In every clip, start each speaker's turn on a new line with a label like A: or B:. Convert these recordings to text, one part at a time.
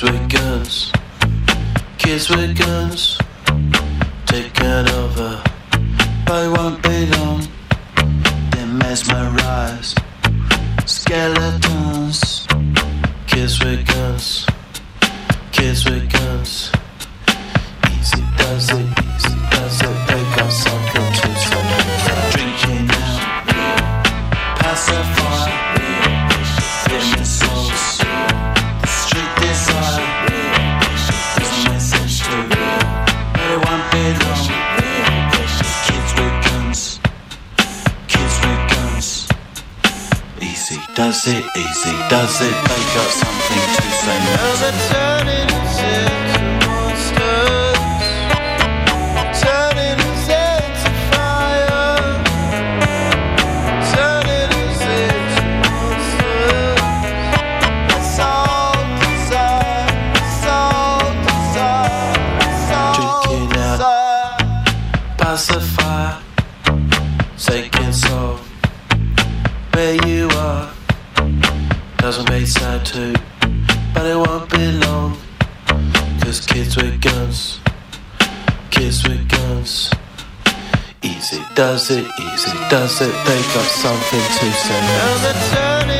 A: Kids with guns, kids with guns, taken over by one they. They mesmerize skeletons, kids with guns, kids with guns. does it easy? Does it make up something to say? does it easy, does it? They got something to say.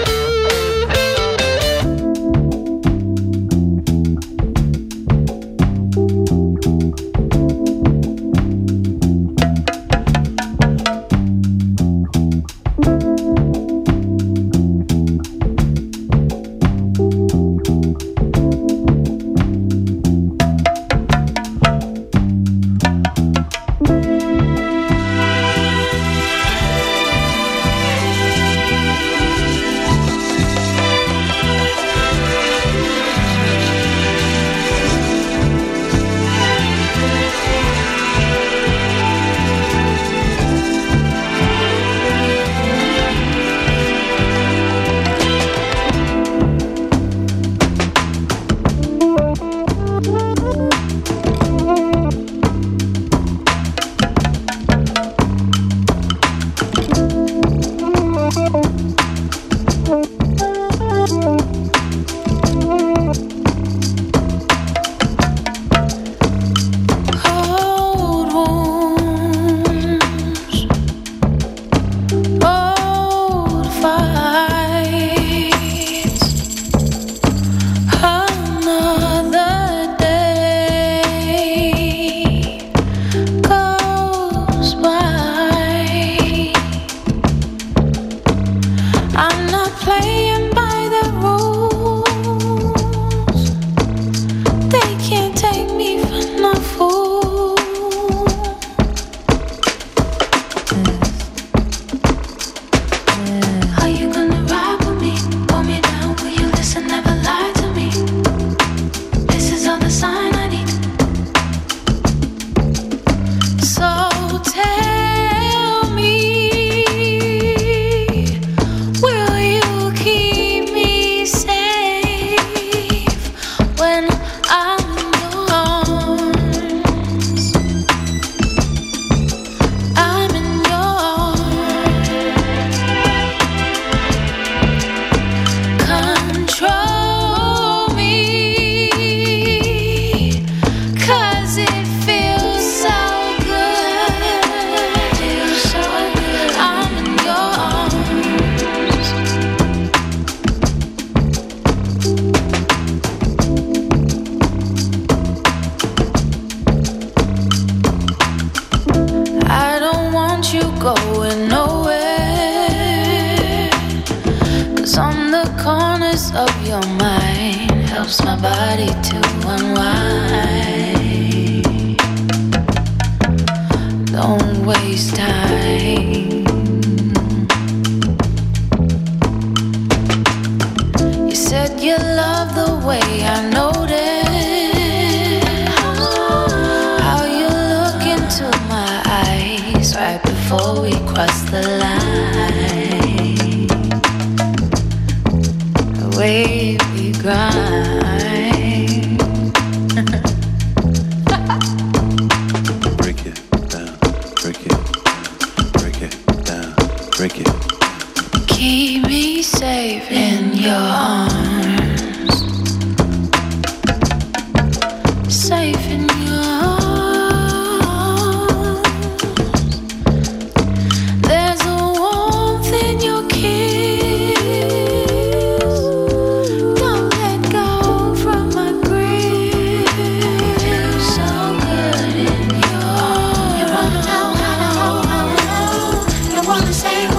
B: Wanna stay,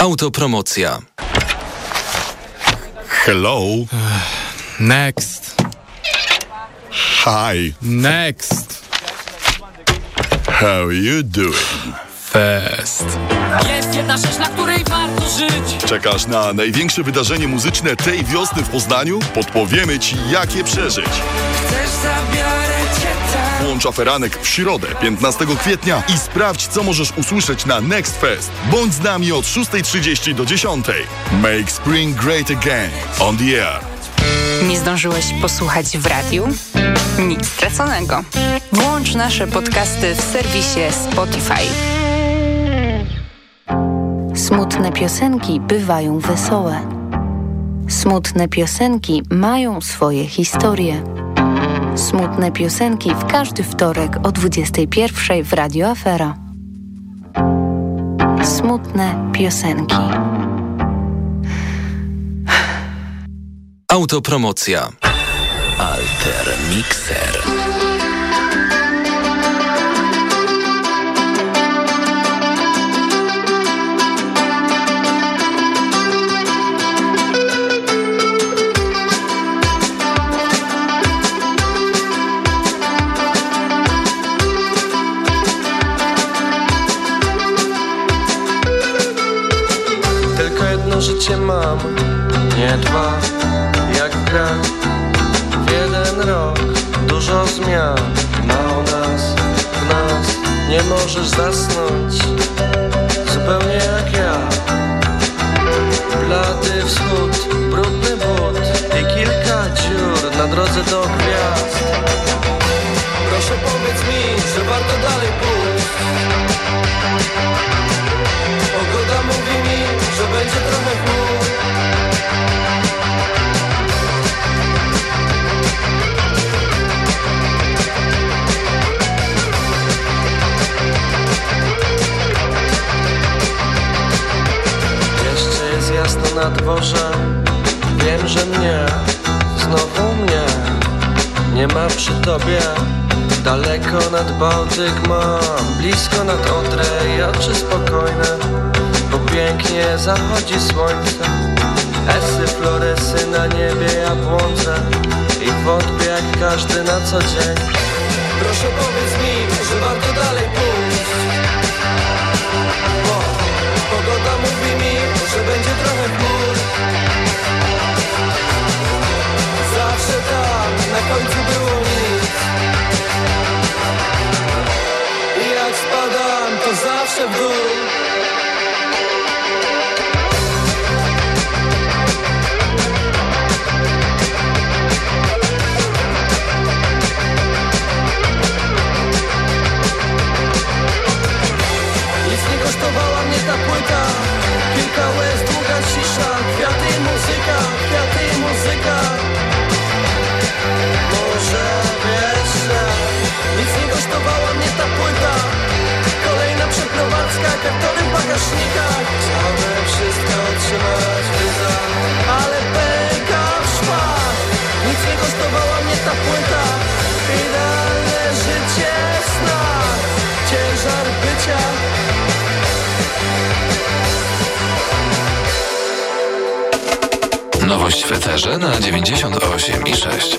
C: Autopromocja.
D: Hello.
E: Next.
D: Hi.
E: Next.
D: How you doing?
E: Fest.
F: Jest jedna rzecz, na której warto żyć
D: Czekasz na największe wydarzenie muzyczne tej wiosny w Poznaniu? Podpowiemy Ci, jak je przeżyć.
F: Też zabiorę cię tam
D: Włącz aferanek w środę, 15 kwietnia i sprawdź, co możesz usłyszeć na Next Fest. Bądź z nami od 6.30 do 10.00. Make spring great again. On the air.
G: Nie zdążyłeś posłuchać w radiu? Nic straconego. Włącz nasze podcasty w serwisie Spotify. Smutne piosenki bywają wesołe. Smutne piosenki mają swoje historie. Smutne piosenki w każdy wtorek o 21 w Radio Afera. Smutne piosenki.
C: Autopromocja. Alter Mixer.
H: Mam, nie dwa Jak gra w jeden rok. Dużo zmian mało nas, w nas Nie możesz zasnąć. Zupełnie jak ja. Blady wschód, brudny but I kilka dziur na drodze do gwiazd. Proszę powiedz mi, że warto dalej pójść sobie. Daleko nad Bałtyk mam Blisko nad Odrę i oczy spokojne. Bo pięknie zachodzi słońce. Esy, floresy na niebie ja błądzę I wątpię jak każdy na co dzień. Proszę powiedz mi, że warto dalej pójść. Bo pogoda mówi mi, że będzie trochę chmur Zawsze tam, na końcu było to przeprowadzka, kartory w bagażnikach Chciałbym wszystko otrzymać wyza Ale pęka w Nic nie kosztowała mnie ta płyta. Idealne życie w snach. Ciężar bycia.
I: Nowość w eterze na 98 i 6.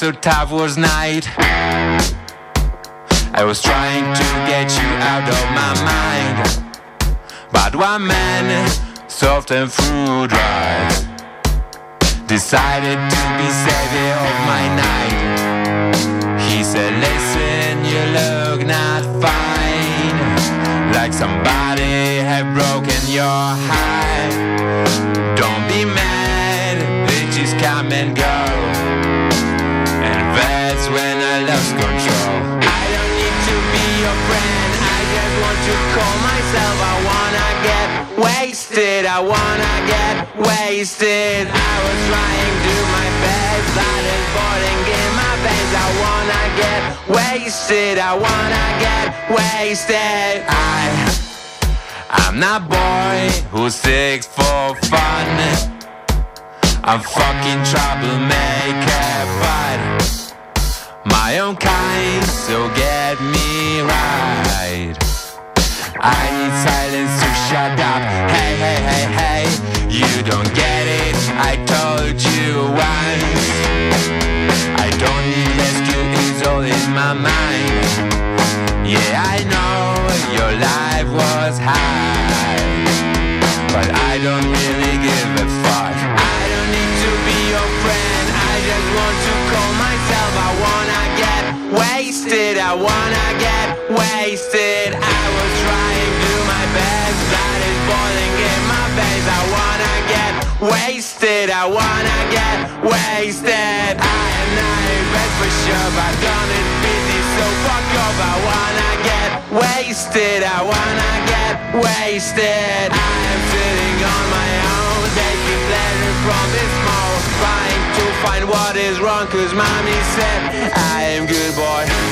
F: So
J: tough was night. I was trying to get you out of my mind. But one man, soft and fruit right, decided to be savior of my night. He said, Listen, you look not fine, like somebody had broken your heart. Don't be mad, bitches come and go. And that's when I lost control. I don't need to be your friend, I just want to call myself. I wanna get wasted, I wanna get wasted. I was trying to do my best, that is boiling in my veins. I wanna get wasted, I wanna get wasted. I I'm not boy who sings for fun. I'm fucking troublemaker, but my own kind, so get me right. I need silence to shut up. Hey, hey, hey, hey, you don't get it. I told you once. I don't need rescue, it's all in my mind. Yeah, I know your life was high, but I don't really give a fuck. I to be your friend. I just want to call myself. I wanna get wasted. I wanna get
C: wasted. I
K: will try and do my best. Blood is boiling in my face I wanna get wasted. I wanna get wasted. I am not in for sure But done is busy so fuck up I wanna get wasted. I wanna get wasted. I am sitting on my own from this mode, trying to find what is wrong. Cause mommy said I am good boy.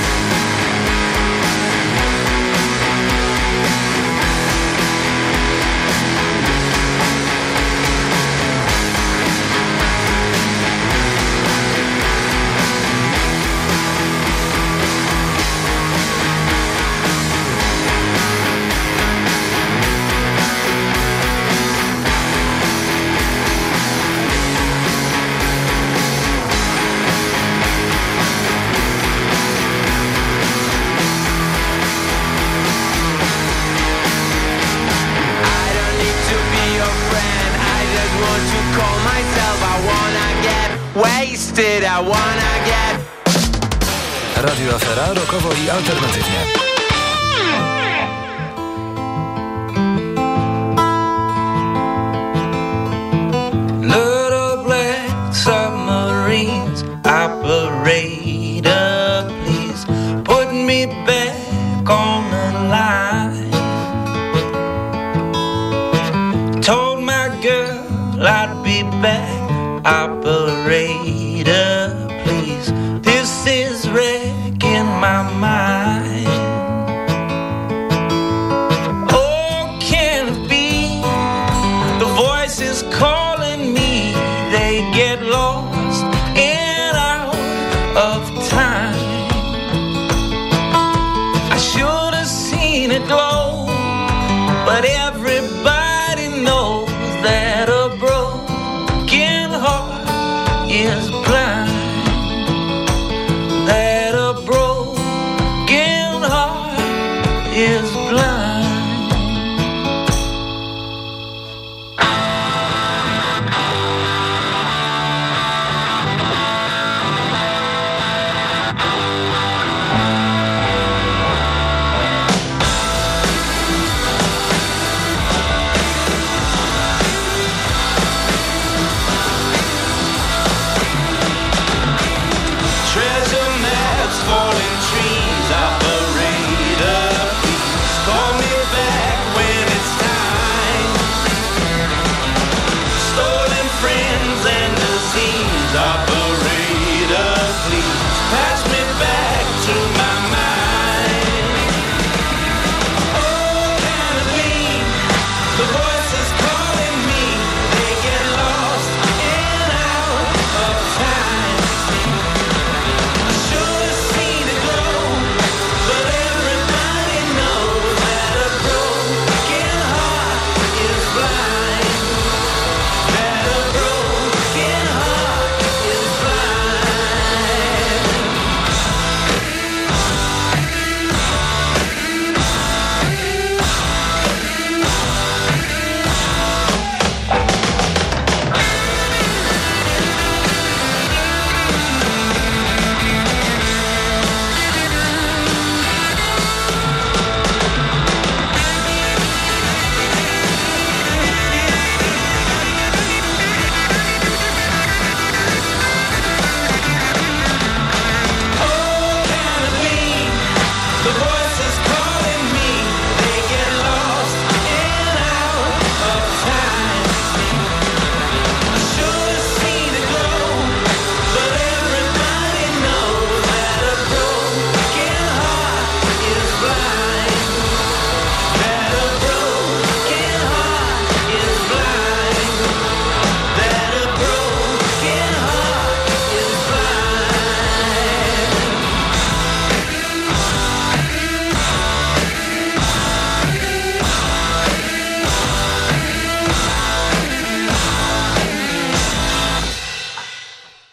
K: Call myself. I wanna get wasted. I wanna get. Radio Afera rokowo i alternatywnie. Little black submarines, operator, please put me back my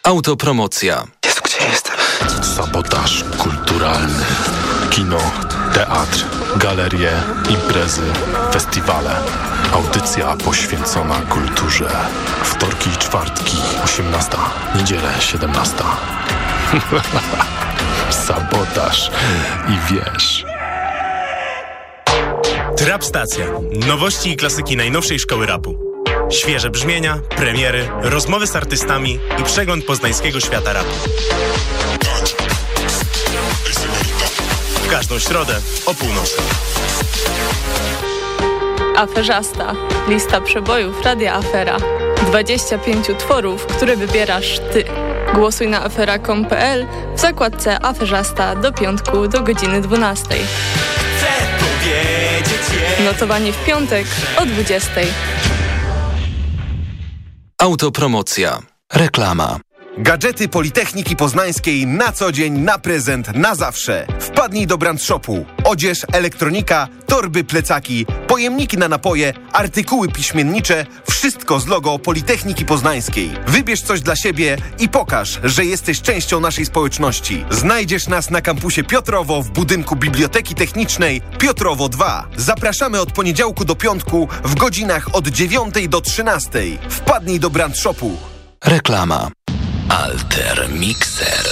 C: Autopromocja.
L: Jezu, gdzie jestem?
M: Sabotaż kulturalny. Kino, teatr, galerie, imprezy, festiwale. Audycja poświęcona kulturze. Wtorki i czwartki, 18. Niedzielę, 17. Sabotaż i wiesz.
N: Trap Stacja. Nowości i klasyki najnowszej szkoły rapu.
L: Świeże brzmienia, premiery, rozmowy z artystami i przegląd poznańskiego świata rapu. W każdą środę o północy.
N: Aferzasta. Lista przebojów Radia Afera. 25 utworów, które wybierasz Ty. Głosuj na afera.com.pl w zakładce Aferzasta do piątku do godziny 12. Notowanie w piątek o 20.
C: Autopromocja. Reklama.
O: Gadżety Politechniki Poznańskiej na co dzień, na prezent, na zawsze. Wpadnij do brand shopu. Odzież, elektronika, torby, plecaki, pojemniki na napoje, artykuły piśmiennicze, wszystko z logo Politechniki Poznańskiej. Wybierz coś dla siebie i pokaż, że jesteś częścią naszej społeczności. Znajdziesz nas na kampusie Piotrowo w budynku Biblioteki Technicznej Piotrowo 2. Zapraszamy od poniedziałku do piątku w godzinach od 9 do 13. Wpadnij do brand shopu.
C: Reklama. Alter Mixer.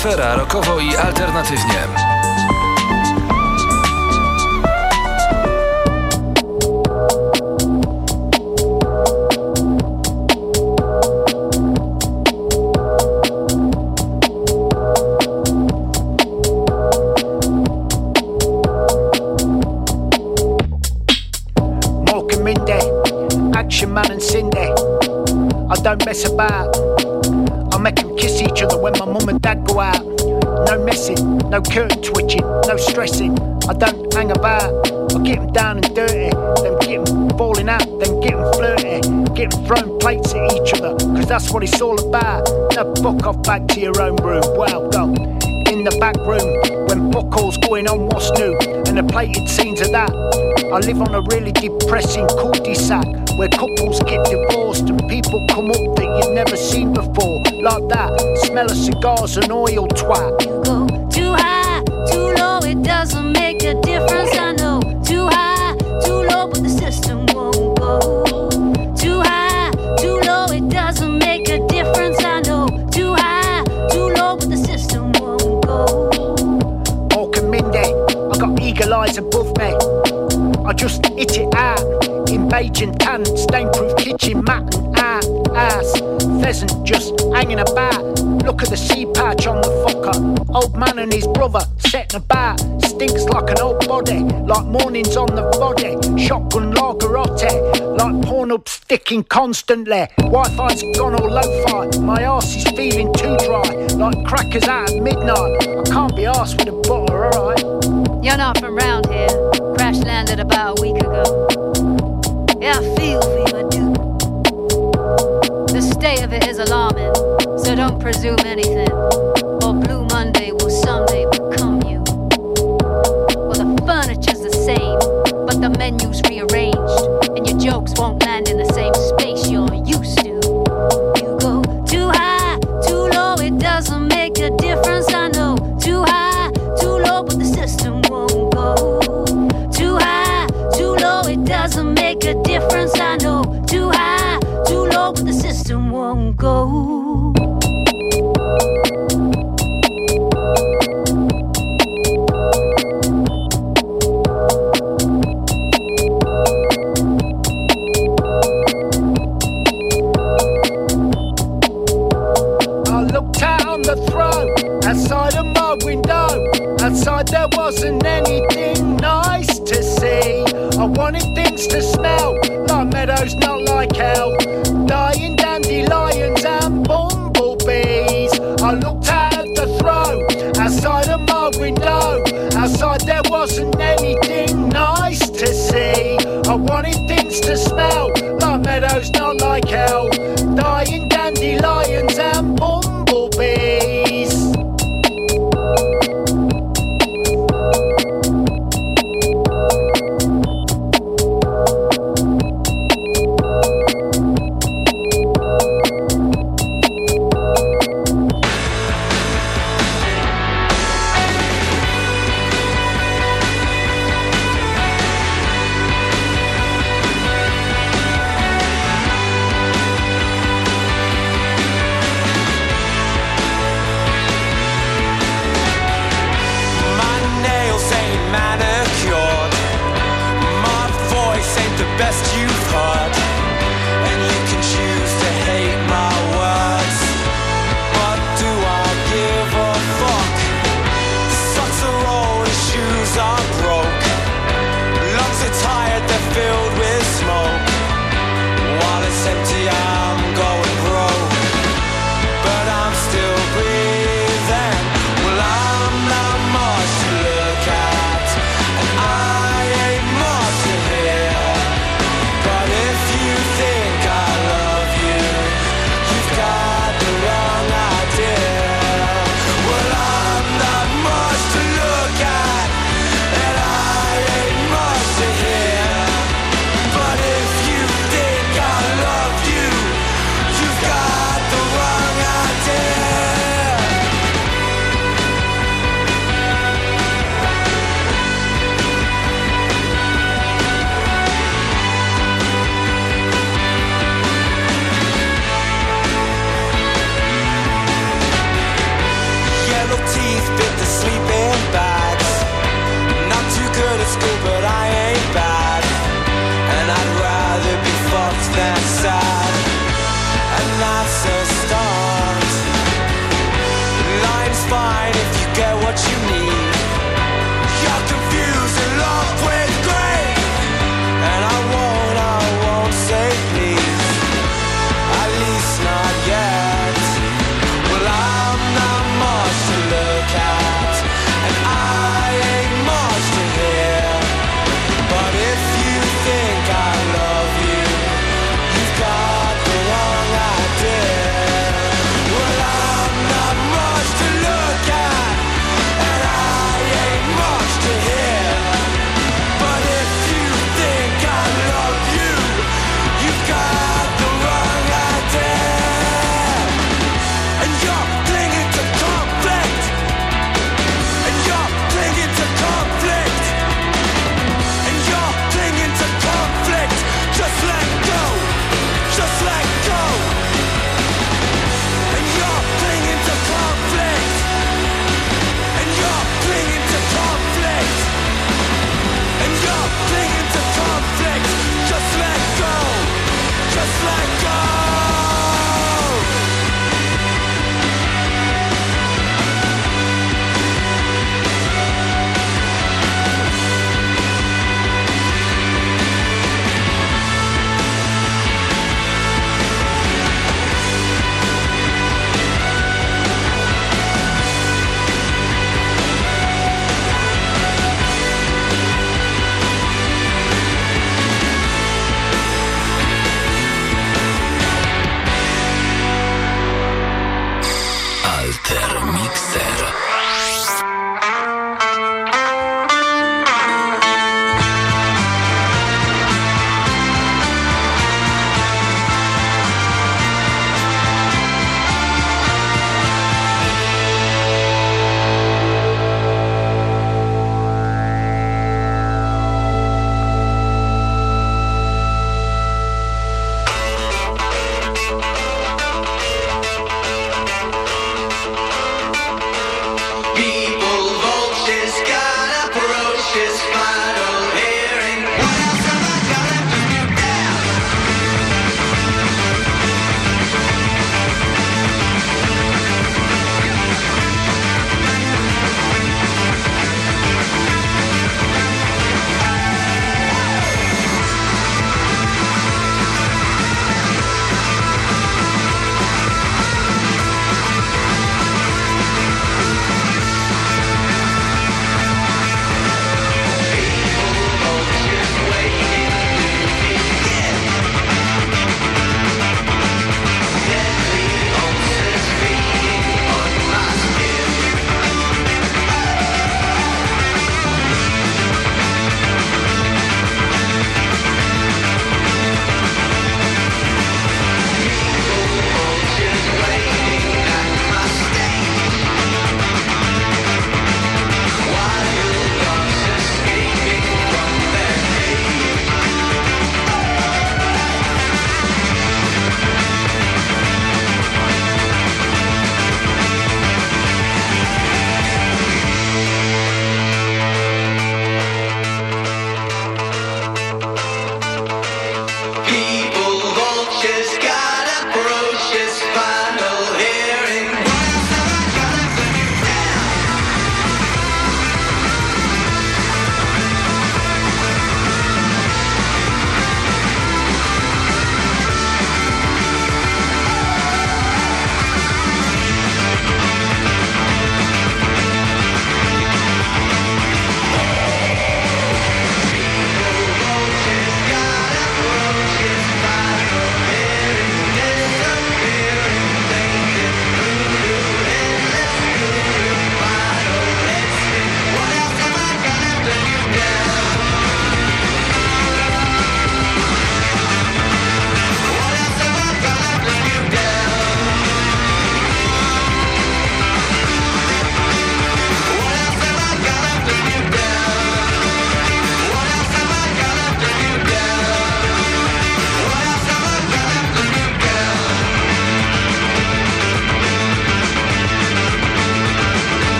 C: Afera, rokowo i alternatywnie.
P: What it's all about. Now fuck off back to your own room. Well. In the back room, when buckles going on what's new, and the plated scenes of that. I live on a really depressing cul-de-sac where couples get divorced and people come up that you've never seen before. Like that, smell of cigars and oil twat.
Q: You go too high, too low, it doesn't make a difference. I know. Too high, too low, but the system won't go.
P: Eyes above me. I just hit it out in beige and tan, stainproof kitchen mat and out, ass. Pheasant just hanging about. Look at the sea patch on the fucker. Old man and his brother setting about. Stinks like an old body, like mornings on the body. Shotgun lagerotte, like porn up sticking constantly. Wi-Fi's gone all lo-fi. My arse is feeling too dry, like crackers out at midnight. I can't be arsed with a butter, alright.
Q: You're not from round here. Crash landed about a week ago. Yeah, I feel for you, I do. The state of it is alarming, so don't presume anything. Or Blue Monday will someday become you. Well, the furniture's the same, but the menu's rearranged, and your jokes won't land in the same space you're used to. You go too high, too low, it doesn't make a difference, go. I
P: looked out on the throne outside of my window. Outside there wasn't anything nice to see. I wanted